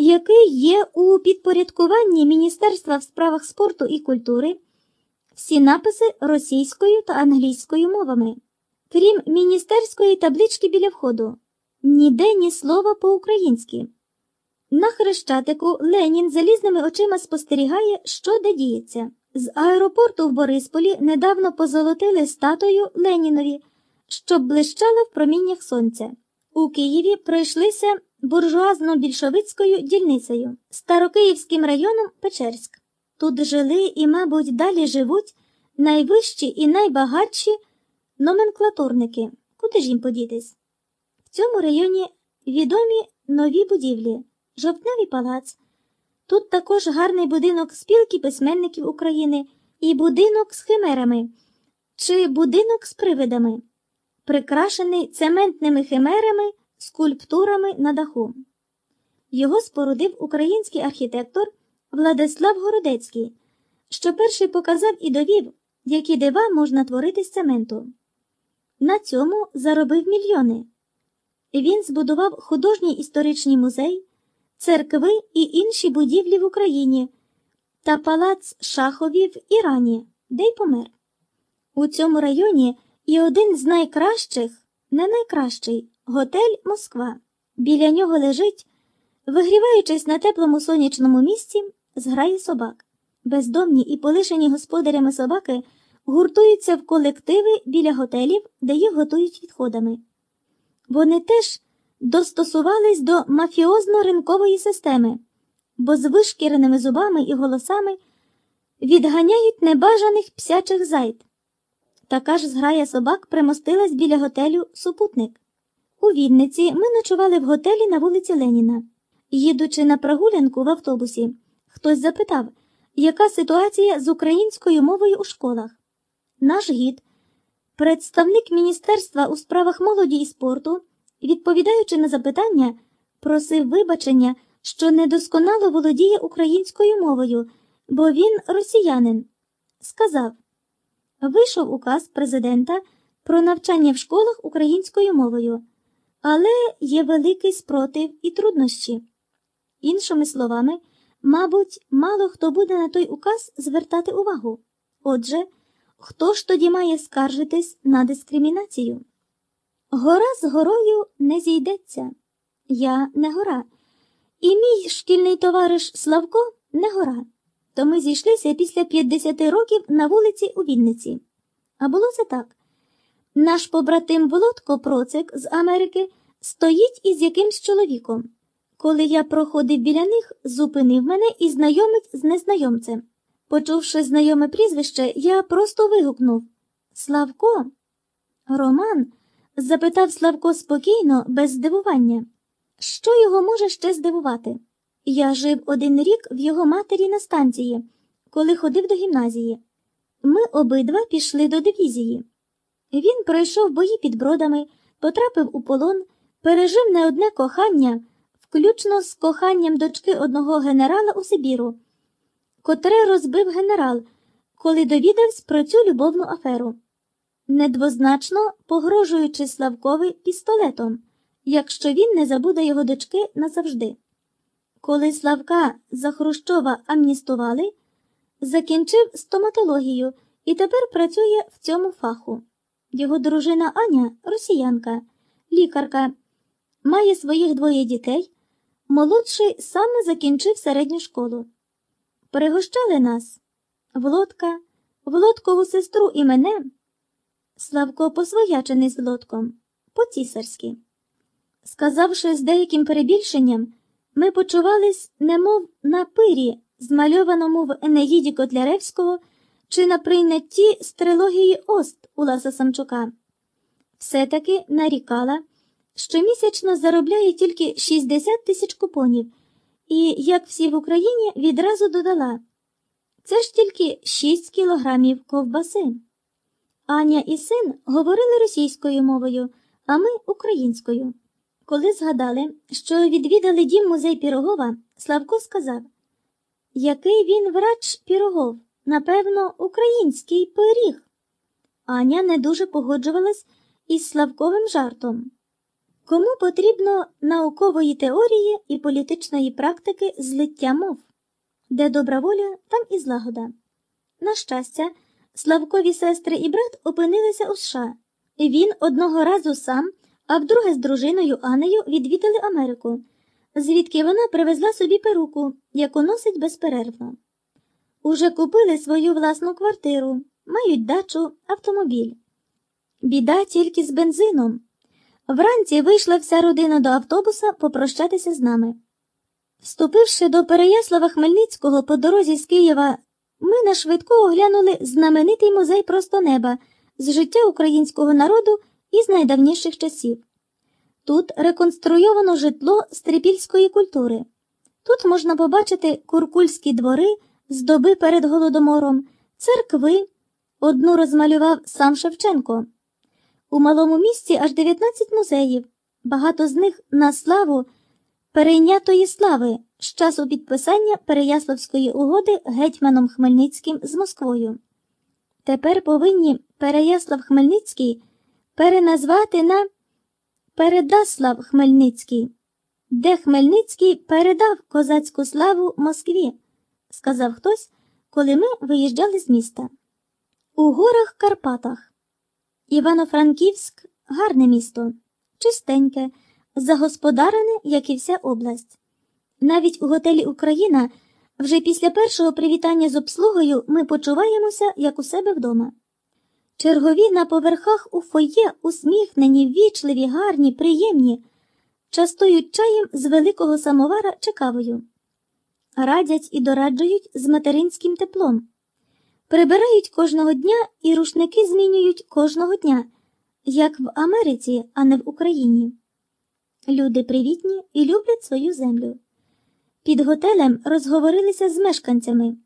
який є у підпорядкуванні Міністерства в справах спорту і культури, всі написи російською та англійською мовами, крім міністерської таблички біля входу, ніде ні слова по-українськи. На хрещатику Ленін залізними очима спостерігає, що де діється. З аеропорту в Борисполі недавно позолотили статую Ленінові, щоб блищала в проміннях сонця. У Києві пройшлися буржуазно-більшовицькою дільницею, Старокиївським районом Печерськ. Тут жили і, мабуть, далі живуть найвищі і найбагатші номенклатурники. Куди ж їм подітись? В цьому районі відомі нові будівлі, жовтневий палац. Тут також гарний будинок спілки письменників України і будинок з химерами чи будинок з привидами, прикрашений цементними химерами, скульптурами на даху. Його спорудив український архітектор Владислав Городецький, що перший показав і довів, які дива можна творити з цементу. На цьому заробив мільйони. Він збудував художній історичний музей церкви і інші будівлі в Україні та палац Шахові в Ірані, де й помер. У цьому районі і один з найкращих, не найкращий, готель Москва. Біля нього лежить, вигріваючись на теплому сонячному місці, зграє собак. Бездомні і полишені господарями собаки гуртуються в колективи біля готелів, де їх готують відходами. Вони теж достосувались до мафіозно-ринкової системи, бо з вишкіреними зубами і голосами відганяють небажаних псячих зайд. Така ж зграя собак примостилась біля готелю Супутник. У Вінниці ми ночували в готелі на вулиці Леніна. Їдучи на прогулянку в автобусі, хтось запитав, яка ситуація з українською мовою у школах. Наш гід, представник Міністерства у справах молоді і спорту, відповідаючи на запитання, просив вибачення, що недосконало володіє українською мовою, бо він росіянин. Сказав вийшов указ президента про навчання в школах українською мовою, але є великий спротив і труднощі. Іншими словами, мабуть, мало хто буде на той указ звертати увагу. Отже, хто ж тоді має скаржитись на дискримінацію? Гора з горою не зійдеться. Я не гора. І мій шкільний товариш Славко не гора. То ми зійшлися після 50 років на вулиці у Вінниці. А було це так. Наш побратим Володко Процик з Америки стоїть із якимсь чоловіком. Коли я проходив біля них, зупинив мене і знайомець з незнайомцем. Почувши знайоме прізвище, я просто вигукнув Славко, Роман запитав Славко спокійно, без здивування. Що його може ще здивувати? Я жив один рік в його матері на станції, коли ходив до гімназії. Ми обидва пішли до дивізії. Він пройшов бої під бродами, потрапив у полон, пережив не одне кохання, включно з коханням дочки одного генерала у Сибіру, котре розбив генерал, коли довідався про цю любовну аферу недвозначно погрожуючи Славкові пістолетом, якщо він не забуде його дочки назавжди. Коли Славка за Хрущова амністували, закінчив стоматологію і тепер працює в цьому фаху. Його дружина Аня росіянка, лікарка, має своїх двоє дітей. Молодший саме закінчив середню школу. Перегощали нас Володка, Володкову сестру і мене. Славко посвоячений з лотком, по-цісарськи. Сказавши з деяким перебільшенням, ми почувались, немов на пирі, змальованому в Енеїді Котляревського чи на прийнятті з трилогії Ост Уласа Самчука. Все-таки нарікала, що місячно заробляє тільки 60 тисяч купонів, і, як всі в Україні, відразу додала це ж тільки 6 кілограмів ковбаси. Аня і син говорили російською мовою, а ми українською. Коли згадали, що відвідали дім музей Пірогова, Славко сказав Який він врач Пірогов? Напевно, український пиріг. Аня не дуже погоджувалась із Славковим жартом. Кому потрібно наукової теорії і політичної практики злиття мов, де добра воля, там і злагода. На щастя, Славкові сестри і брат опинилися у США. Він одного разу сам, а вдруге з дружиною Анею відвідали Америку, звідки вона привезла собі перуку, яку носить безперервно. Уже купили свою власну квартиру, мають дачу, автомобіль. Біда тільки з бензином. Вранці вийшла вся родина до автобуса попрощатися з нами. Вступивши до Переяслава Хмельницького по дорозі з Києва, ми на швидко оглянули знаменитий музей просто неба з життя українського народу із найдавніших часів. Тут реконструйовано житло стрипільської культури. Тут можна побачити куркульські двори з доби перед голодомором, церкви. Одну розмалював сам Шевченко. У малому місті аж 19 музеїв, багато з них на славу перейнятої слави з часу підписання Переяславської угоди гетьманом Хмельницьким з Москвою. Тепер повинні Переяслав Хмельницький переназвати на Передаслав Хмельницький, де Хмельницький передав козацьку славу Москві, сказав хтось, коли ми виїжджали з міста. У горах Карпатах. Івано-Франківськ гарне місто, чистеньке, загосподарене, як і вся область. Навіть у готелі Україна вже після першого привітання з обслугою ми почуваємося, як у себе вдома. Чергові на поверхах у фоє усміхнені, ввічливі, гарні, приємні, частують чаєм з великого самовара чи кавою, радять і дораджують з материнським теплом. Прибирають кожного дня і рушники змінюють кожного дня, як в Америці, а не в Україні. Люди привітні і люблять свою землю. Під готелем розговорилися з мешканцями.